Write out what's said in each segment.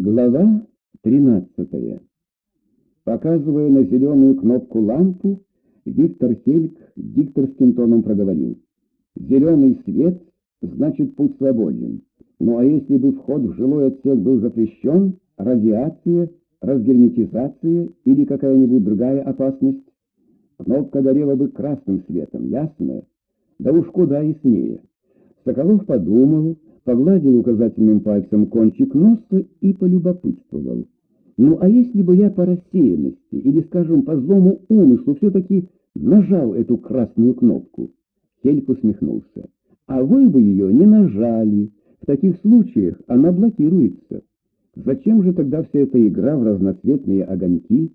Глава 13. Показывая на зеленую кнопку лампу, Виктор Хельк дикторским тоном проговорил. «Зеленый свет, значит, путь свободен. Ну а если бы вход в жилой отсек был запрещен, радиация, разгерметизация или какая-нибудь другая опасность, кнопка горела бы красным светом, ясно? Да уж куда яснее». Соколов подумал, погладил указательным пальцем кончик носа и полюбопытствовал. Ну, а если бы я по рассеянности или, скажем, по злому умыслу все-таки нажал эту красную кнопку? Хельк усмехнулся. А вы бы ее не нажали. В таких случаях она блокируется. Зачем же тогда вся эта игра в разноцветные огоньки?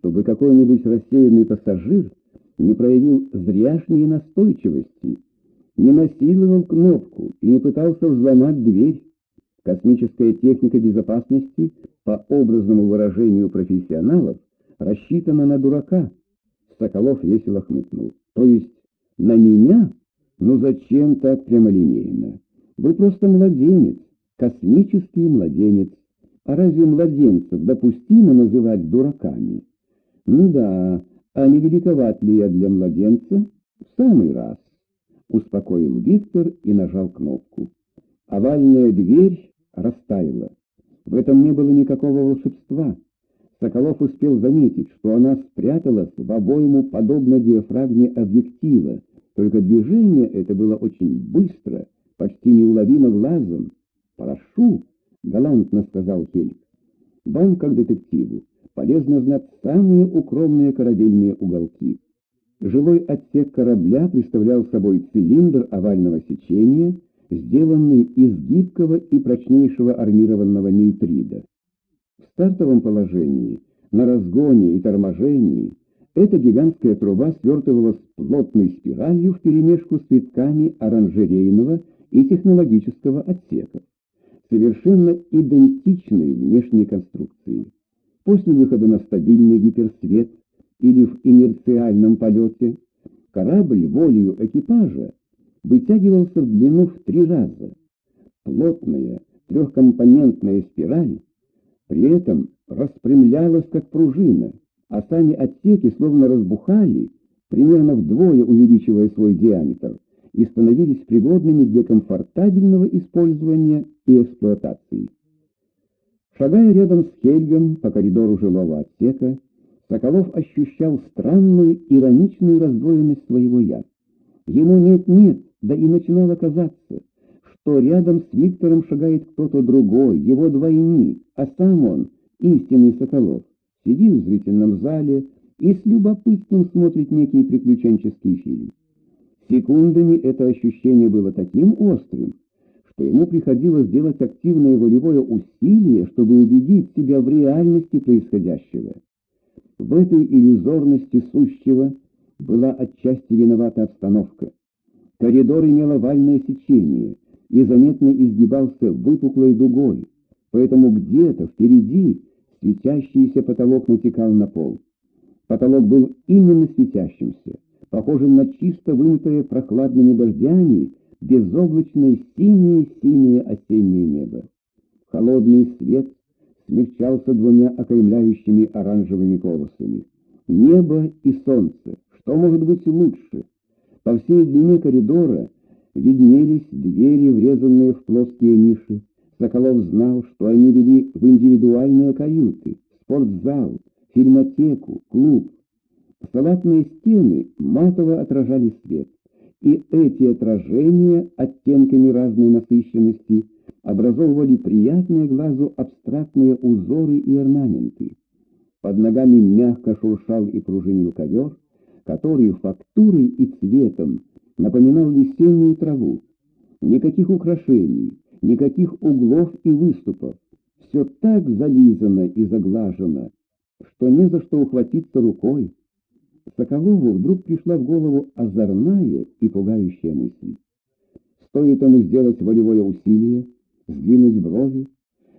Чтобы какой-нибудь рассеянный пассажир не проявил зряшней настойчивости не насиловал кнопку и не пытался взломать дверь. Космическая техника безопасности, по образному выражению профессионалов, рассчитана на дурака. Соколов весело хмыкнул. То есть на меня? Ну зачем так прямолинейно? Вы просто младенец, космический младенец. А разве младенцев допустимо называть дураками? Ну да, а не великоват ли я для младенца? В самый раз успокоил Виктор и нажал кнопку. Овальная дверь растаяла. В этом не было никакого волшебства. Соколов успел заметить, что она спряталась в обойму подобно диафрагме объектива, только движение это было очень быстро, почти неуловимо глазом. «Прошу», — галантно сказал Хельк. «Вам, как детективу, полезно знать самые укромные корабельные уголки». Жилой отсек корабля представлял собой цилиндр овального сечения, сделанный из гибкого и прочнейшего армированного нейтрида. В стартовом положении, на разгоне и торможении, эта гигантская труба свертывалась плотной спиралью вперемешку с цветками оранжерейного и технологического отсеков, совершенно идентичной внешней конструкции. После выхода на стабильный гиперсвет или в инерциальном полете, корабль волею экипажа вытягивался в длину в три раза. Плотная трехкомпонентная спираль при этом распрямлялась как пружина, а сами отсеки словно разбухали, примерно вдвое увеличивая свой диаметр, и становились пригодными для комфортабельного использования и эксплуатации. Шагая рядом с Хельгом по коридору жилого отсека, Соколов ощущал странную ироничную раздвоенность своего «я». Ему нет-нет, да и начинало казаться, что рядом с Виктором шагает кто-то другой, его двойник, а сам он, истинный Соколов, сидит в зрительном зале и с любопытством смотрит некий приключенческий фильм. Секундами это ощущение было таким острым, что ему приходилось делать активное волевое усилие, чтобы убедить себя в реальности происходящего. В этой иллюзорности сущего была отчасти виновата обстановка. Коридор имел овальное сечение и заметно изгибался выпуклой дугой, поэтому где-то впереди светящийся потолок натекал на пол. Потолок был именно светящимся, похожим на чисто вымытое прохладными дождями безоблачное синее-синее осеннее небо. Холодный свет смягчался двумя окаймляющими оранжевыми полосами. Небо и солнце. Что может быть лучше? По всей длине коридора виднелись двери, врезанные в плоские ниши. Соколов знал, что они вели в индивидуальные каюты, спортзал, фильмотеку, клуб. Салатные стены матово отражали свет, и эти отражения оттенками разной насыщенности – образовывали приятные глазу абстрактные узоры и орнаменты. Под ногами мягко шуршал и пружинил ковер, который фактурой и цветом напоминал весеннюю траву. Никаких украшений, никаких углов и выступов. Все так зализано и заглажено, что не за что ухватиться рукой. Соколову вдруг пришла в голову озорная и пугающая мысль. Стоит ему сделать волевое усилие, сдвинуть брови,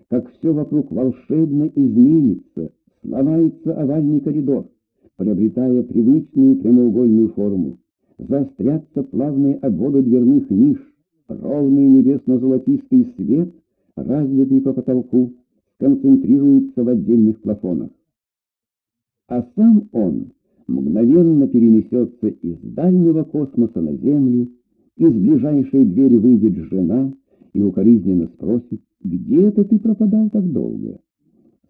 как все вокруг волшебно изменится, сломается овальный коридор, приобретая привычную прямоугольную форму, заострятся плавные обводы дверных ниш, ровный небесно-золотистый свет, разлитый по потолку, сконцентрируется в отдельных плафонах. А сам он мгновенно перенесется из дальнего космоса на Землю, из ближайшей двери выйдет жена и укоризненно спросит, где это ты пропадал так долго?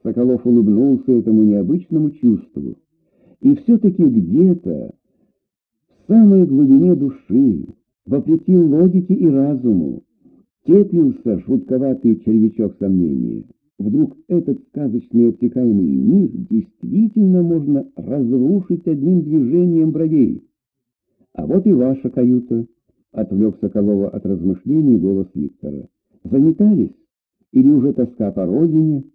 Соколов улыбнулся этому необычному чувству. И все-таки где-то, в самой глубине души, вопреки логике и разуму, теплился жутковатый червячок сомнения. Вдруг этот сказочный обтекаемый мир действительно можно разрушить одним движением бровей. А вот и ваша каюта, — отвлек Соколова от размышлений голос Виктора. Заметались? Или уже тоска по родине?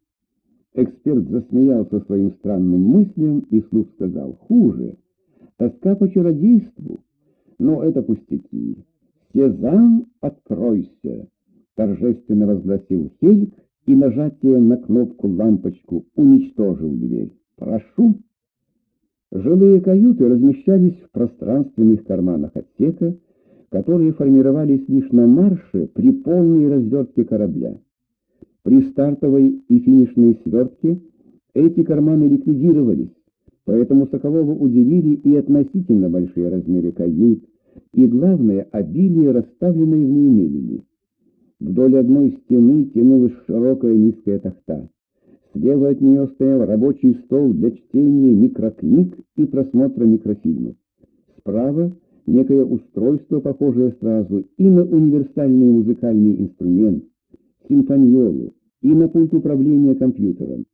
Эксперт засмеялся своим странным мыслям и вслух сказал, хуже, тоска по чародейству. Но это пустяки. «Сезам, откройся!» — торжественно возгласил Хельк и нажатием на кнопку лампочку уничтожил дверь. «Прошу!» Жилые каюты размещались в пространственных карманах отсека, которые формировались лишь на марше при полной развертке корабля. При стартовой и финишной свертке эти карманы ликвидировались, поэтому Соколова удивили и относительно большие размеры кают, и, главное, обилие расставленной в ней мебели. Вдоль одной стены тянулась широкая низкая тахта. Слева от нее стоял рабочий стол для чтения микрокниг и просмотра микрофильмов. Справа некое устройство, похожее сразу и на универсальный музыкальный инструмент, симфониолу, и на пульт управления компьютером.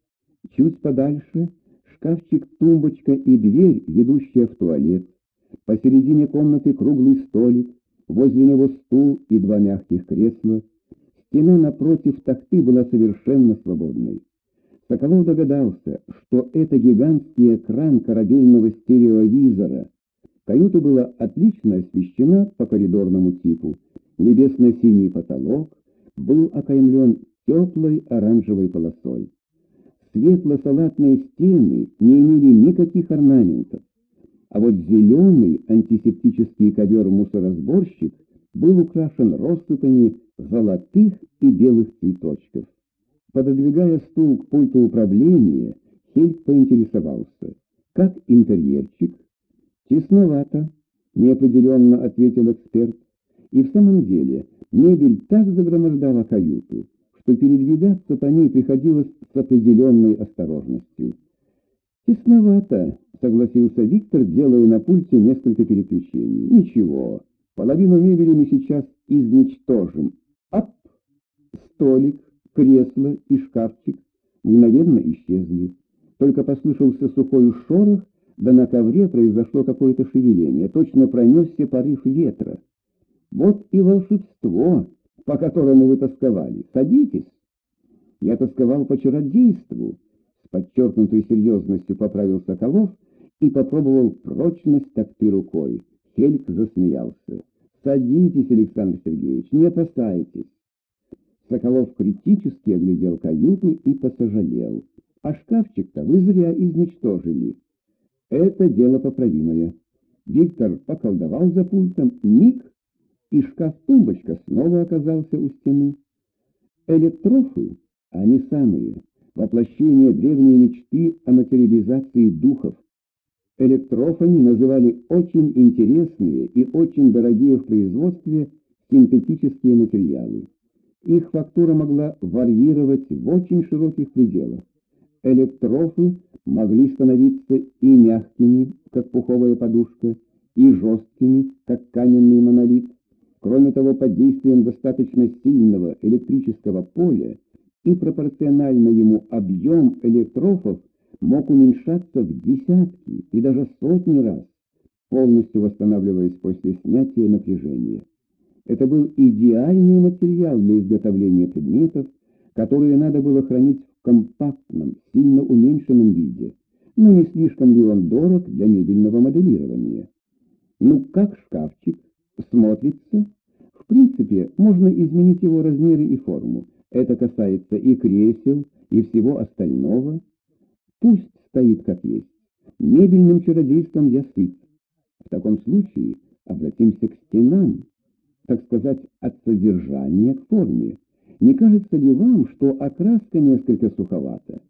Чуть подальше шкафчик, тумбочка и дверь, ведущая в туалет. Посередине комнаты круглый столик, возле него стул и два мягких кресла. Стена напротив тахты была совершенно свободной. Соколов догадался, что это гигантский экран корабельного стереовизора. Каюта была отлично освещена по коридорному типу. Небесно-синий потолок был окаймлен теплой оранжевой полосой. Светло-салатные стены не имели никаких орнаментов, а вот зеленый антисептический ковер-мусоросборщик был украшен россыпами золотых и белых цветочков. Пододвигая стул к пульту управления, Хельк поинтересовался, как интерьерчик? Тесновато, неопределенно ответил эксперт. И в самом деле мебель так загромождала каюту, что передвигаться по ней приходилось с определенной осторожностью. «Тесновато», — согласился Виктор, делая на пульте несколько переключений. «Ничего, половину мебели мы сейчас изничтожим. Ап!» Столик, кресло и шкафчик мгновенно исчезли. Только послышался сухой шорох, да на ковре произошло какое-то шевеление. Точно пронесся порыв ветра. Вот и волшебство, по которому вы тосковали. Садитесь. Я тосковал по чародейству, с подчеркнутой серьезностью поправил Соколов и попробовал прочность такты рукой. Хельк засмеялся. Садитесь, Александр Сергеевич, не опасайтесь. Соколов критически оглядел каюту и посожалел. А шкафчик-то вы зря изничтожили. Это дело поправимое. Виктор поколдовал за пультом, миг, и шкаф-тумбочка снова оказался у стены. Электрофы, они самые, воплощение древней мечты о материализации духов. Электрофами называли очень интересные и очень дорогие в производстве синтетические материалы. Их фактура могла варьировать в очень широких пределах. Электрофы могли становиться и мягкими, как пуховая подушка, и жесткими, как каменный монолит. Кроме того, под действием достаточно сильного электрического поля и пропорционально ему объем электрофов мог уменьшаться в десятки и даже сотни раз, полностью восстанавливаясь после снятия напряжения. Это был идеальный материал для изготовления предметов, которые надо было хранить компактном, сильно уменьшенном виде, но не слишком ли он дорог для мебельного моделирования. Ну, как шкафчик, смотрится. В принципе, можно изменить его размеры и форму. Это касается и кресел, и всего остального. Пусть стоит как есть. Мебельным чародейством я сыт. В таком случае обратимся к стенам, так сказать, от содержания к форме. Не кажется ли вам, что окраска несколько суховата?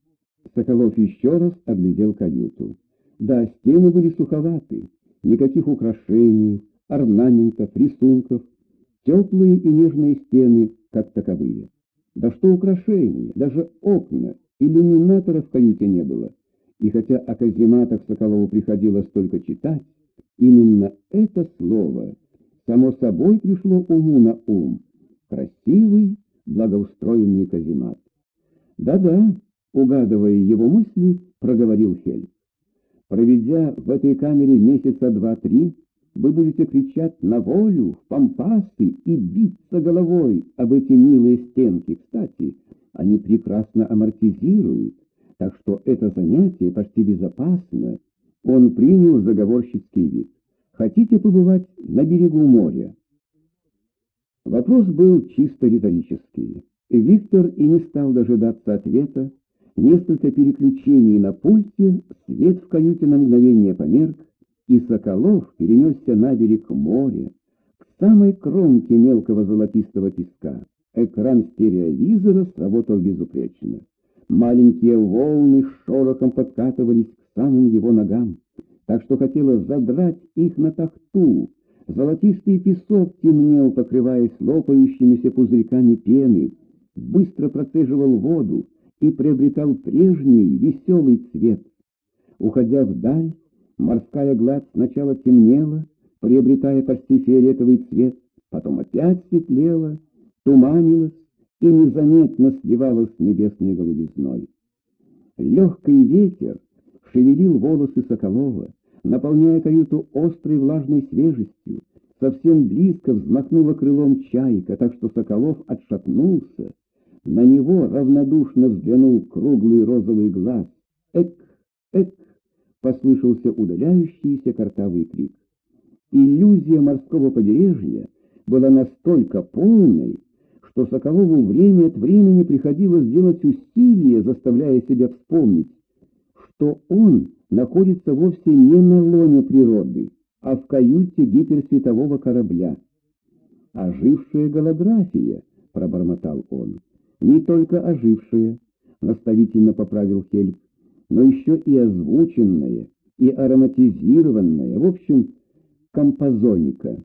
Соколов еще раз оглядел каюту. Да, стены были суховаты, никаких украшений, орнаментов, рисунков, теплые и нежные стены, как таковые. Да что украшения, даже окна, иллюминатора в каюте не было. И хотя о казематах Соколову приходилось только читать, именно это слово само собой пришло уму на ум. Красивый, благоустроенный каземат. Да-да, угадывая его мысли, проговорил Хель. Проведя в этой камере месяца два-три, вы будете кричать на волю, в пампасы и биться головой об эти милые стенки. Кстати, они прекрасно амортизируют, так что это занятие почти безопасно. Он принял заговорщицкий вид. Хотите побывать на берегу моря? Вопрос был чисто риторический. Виктор и не стал дожидаться ответа. Несколько переключений на пульте, свет в каюте на мгновение померк, и Соколов перенесся на берег моря, к самой кромке мелкого золотистого песка. Экран стереовизора сработал безупречно. Маленькие волны с шорохом подкатывались к самым его ногам, так что хотелось задрать их на тахту. Золотистый песок темнел, покрываясь лопающимися пузырьками пены, быстро процеживал воду и приобретал прежний веселый цвет. Уходя вдаль, морская гладь сначала темнела, приобретая почти фиолетовый цвет, потом опять светлела, туманилась и незаметно сливалась с небесной голубизной. Легкий ветер шевелил волосы Соколова, наполняя каюту острой влажной свежестью. Совсем близко взмахнула крылом чайка, так что Соколов отшатнулся. На него равнодушно взглянул круглый розовый глаз. «Эк! Эк!» — послышался удаляющийся картавый крик. Иллюзия морского побережья была настолько полной, что Соколову время от времени приходилось делать усилия, заставляя себя вспомнить, что он находится вовсе не на лоне природы, а в каюте гиперсветового корабля. «Ожившая голография», — пробормотал он. «Не только ожившая», — наставительно поправил Хельг, «но еще и озвученная, и ароматизированная, в общем, композоника».